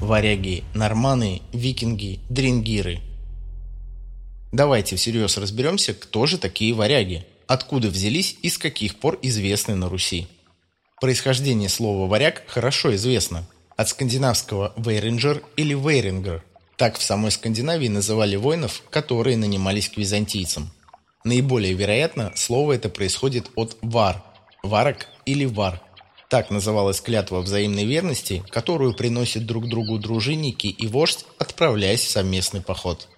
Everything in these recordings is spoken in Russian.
Варяги, норманы, викинги, дрингиры. Давайте всерьез разберемся, кто же такие варяги, откуда взялись и с каких пор известны на Руси. Происхождение слова «варяг» хорошо известно. От скандинавского «вейринджер» или «вейрингер». Так в самой Скандинавии называли воинов, которые нанимались к византийцам. Наиболее вероятно, слово это происходит от «вар» – «варок» или «вар», так называлась клятва взаимной верности, которую приносят друг другу дружинники и вождь, отправляясь в совместный поход.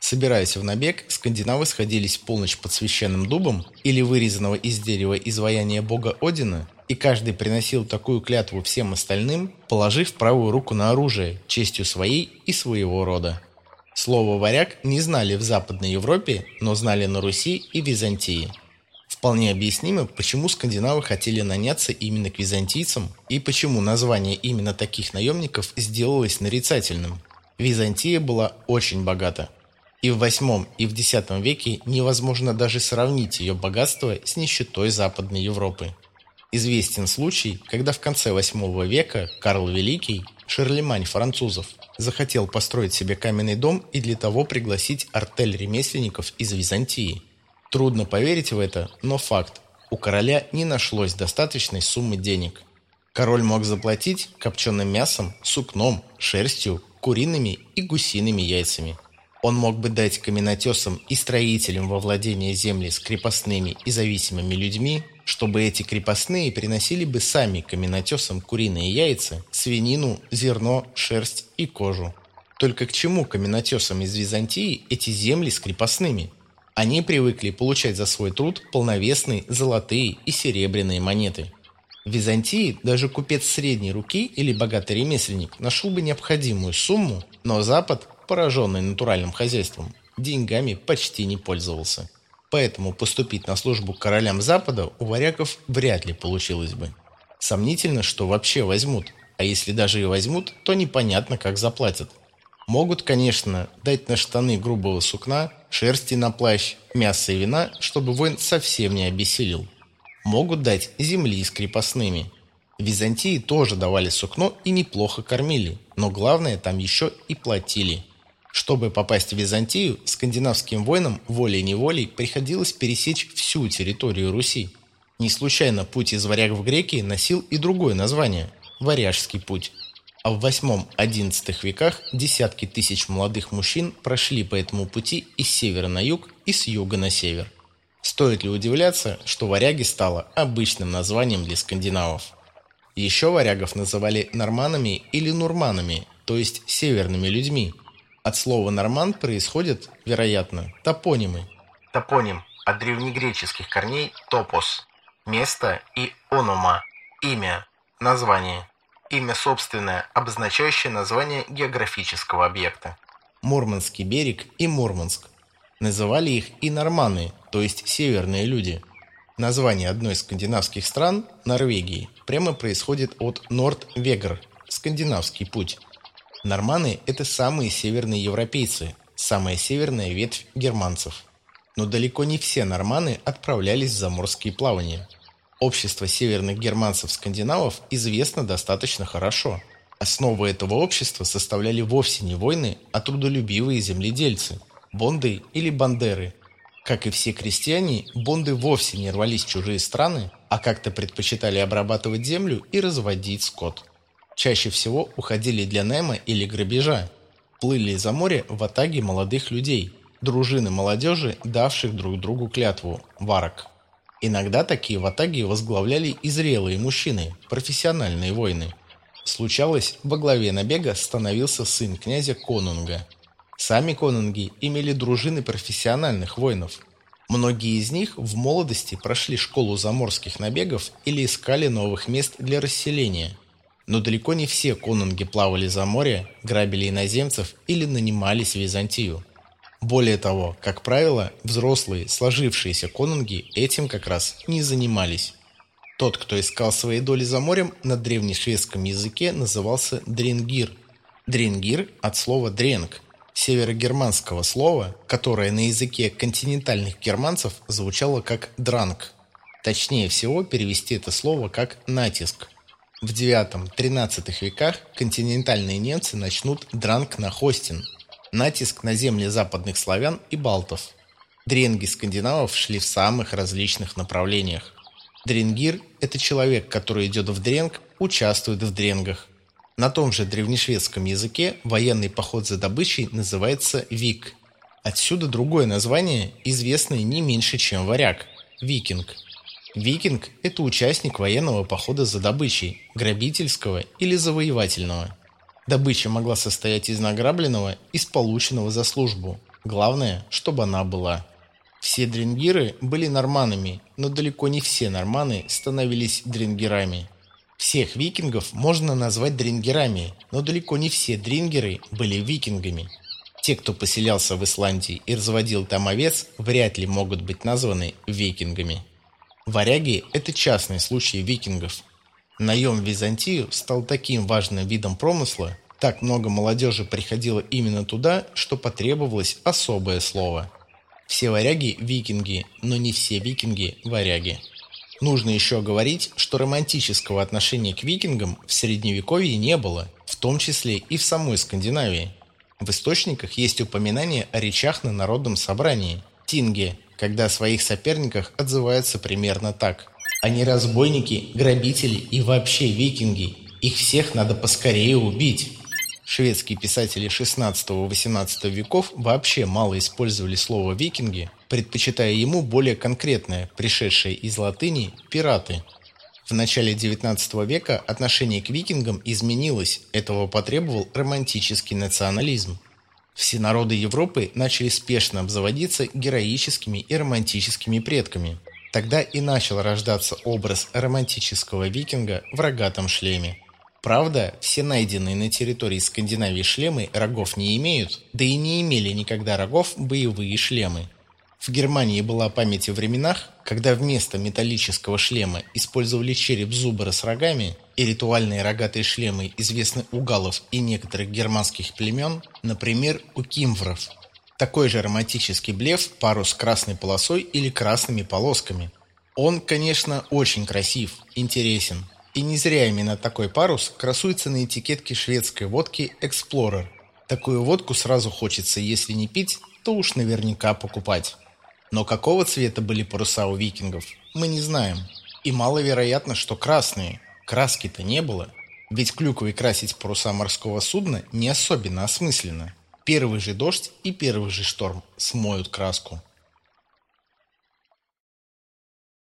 Собираясь в набег, скандинавы сходились в полночь под священным дубом или вырезанного из дерева изваяния бога Одина, и каждый приносил такую клятву всем остальным, положив правую руку на оружие, честью своей и своего рода. Слово «варяг» не знали в Западной Европе, но знали на Руси и Византии. Вполне объяснимо, почему скандинавы хотели наняться именно к византийцам и почему название именно таких наемников сделалось нарицательным. Византия была очень богата. И в 8 и в X веке невозможно даже сравнить ее богатство с нищетой Западной Европы. Известен случай, когда в конце 8 века Карл Великий, Шарлемань французов, захотел построить себе каменный дом и для того пригласить артель ремесленников из Византии – Трудно поверить в это, но факт. У короля не нашлось достаточной суммы денег. Король мог заплатить копченым мясом, сукном, шерстью, куриными и гусиными яйцами. Он мог бы дать каменотесам и строителям во владение земли с крепостными и зависимыми людьми, чтобы эти крепостные приносили бы сами каменотесам куриные яйца, свинину, зерно, шерсть и кожу. Только к чему каменотесам из Византии эти земли с крепостными? Они привыкли получать за свой труд полновесные золотые и серебряные монеты. В Византии даже купец средней руки или богатый ремесленник нашел бы необходимую сумму, но Запад, пораженный натуральным хозяйством, деньгами почти не пользовался. Поэтому поступить на службу королям Запада у варягов вряд ли получилось бы. Сомнительно, что вообще возьмут, а если даже и возьмут, то непонятно, как заплатят. Могут, конечно, дать на штаны грубого сукна, шерсти на плащ, мясо и вина, чтобы воин совсем не обессилел. Могут дать земли с крепостными. Византии тоже давали сукно и неплохо кормили, но главное там еще и платили. Чтобы попасть в Византию, скандинавским воинам волей-неволей приходилось пересечь всю территорию Руси. Не случайно путь из варяг в греки носил и другое название – Варяжский путь а в 8-11 веках десятки тысяч молодых мужчин прошли по этому пути из севера на юг и с юга на север. Стоит ли удивляться, что варяги стало обычным названием для скандинавов? Еще варягов называли норманами или нурманами, то есть северными людьми. От слова «норман» происходят, вероятно, топонимы. Топоним от древнегреческих корней «топос» – место и «онома» – имя, название имя собственное, обозначающее название географического объекта. Мурманский берег и Мурманск. Называли их и норманы, то есть северные люди. Название одной из скандинавских стран, Норвегии, прямо происходит от Норд-Вегр, скандинавский путь. Норманы – это самые северные европейцы, самая северная ветвь германцев. Но далеко не все норманы отправлялись в заморские плавания – Общество северных германцев-скандинавов известно достаточно хорошо. Основу этого общества составляли вовсе не войны, а трудолюбивые земледельцы – бонды или бандеры. Как и все крестьяне, бонды вовсе не рвались в чужие страны, а как-то предпочитали обрабатывать землю и разводить скот. Чаще всего уходили для найма или грабежа. Плыли за море в атаге молодых людей, дружины молодежи, давших друг другу клятву – варок. Иногда такие ватаги возглавляли и зрелые мужчины, профессиональные воины. Случалось, во главе набега становился сын князя Конунга. Сами конунги имели дружины профессиональных воинов. Многие из них в молодости прошли школу заморских набегов или искали новых мест для расселения. Но далеко не все конунги плавали за море, грабили иноземцев или нанимались в Византию. Более того, как правило, взрослые, сложившиеся конунги этим как раз не занимались. Тот, кто искал свои доли за морем, на древнешведском языке назывался дренгир. Дренгир от слова дренг, северогерманского слова, которое на языке континентальных германцев звучало как дранг. Точнее всего перевести это слово как натиск. В IX-XIII веках континентальные немцы начнут дранг на Хостин, натиск на земли западных славян и балтов. Дренги скандинавов шли в самых различных направлениях. Дренгир – это человек, который идет в дренг, участвует в дренгах. На том же древнешведском языке военный поход за добычей называется вик. Отсюда другое название, известное не меньше, чем варяг – викинг – Викинг – это участник военного похода за добычей, грабительского или завоевательного. Добыча могла состоять из награбленного, из полученного за службу. Главное, чтобы она была. Все дрингиры были норманами, но далеко не все норманы становились дрингерами. Всех викингов можно назвать дрингерами, но далеко не все дрингеры были викингами. Те, кто поселялся в Исландии и разводил там овец, вряд ли могут быть названы викингами. Варяги – это частный случай викингов. Наем в Византию стал таким важным видом промысла, так много молодежи приходило именно туда, что потребовалось особое слово. Все варяги – викинги, но не все викинги – варяги. Нужно еще говорить, что романтического отношения к викингам в Средневековье не было, в том числе и в самой Скандинавии. В источниках есть упоминание о речах на народном собрании – тинге, когда о своих соперниках отзываются примерно так. Они разбойники, грабители и вообще викинги. Их всех надо поскорее убить. Шведские писатели 16-18 веков вообще мало использовали слово «викинги», предпочитая ему более конкретное, пришедшее из латыни «пираты». В начале XIX века отношение к викингам изменилось, этого потребовал романтический национализм. Все народы Европы начали спешно обзаводиться героическими и романтическими предками. Тогда и начал рождаться образ романтического викинга в рогатом шлеме. Правда, все найденные на территории Скандинавии шлемы рогов не имеют, да и не имели никогда рогов боевые шлемы. В Германии была память о временах, когда вместо металлического шлема использовали череп зубра с рогами, и ритуальные рогатые шлемы известны у галлов и некоторых германских племен, например, у кимвров. Такой же романтический блеф – парус с красной полосой или красными полосками. Он, конечно, очень красив, интересен. И не зря именно такой парус красуется на этикетке шведской водки Explorer. Такую водку сразу хочется, если не пить, то уж наверняка покупать. Но какого цвета были паруса у викингов, мы не знаем. И маловероятно, что красные. Краски-то не было. Ведь клюквой красить паруса морского судна не особенно осмысленно. Первый же дождь и первый же шторм смоют краску.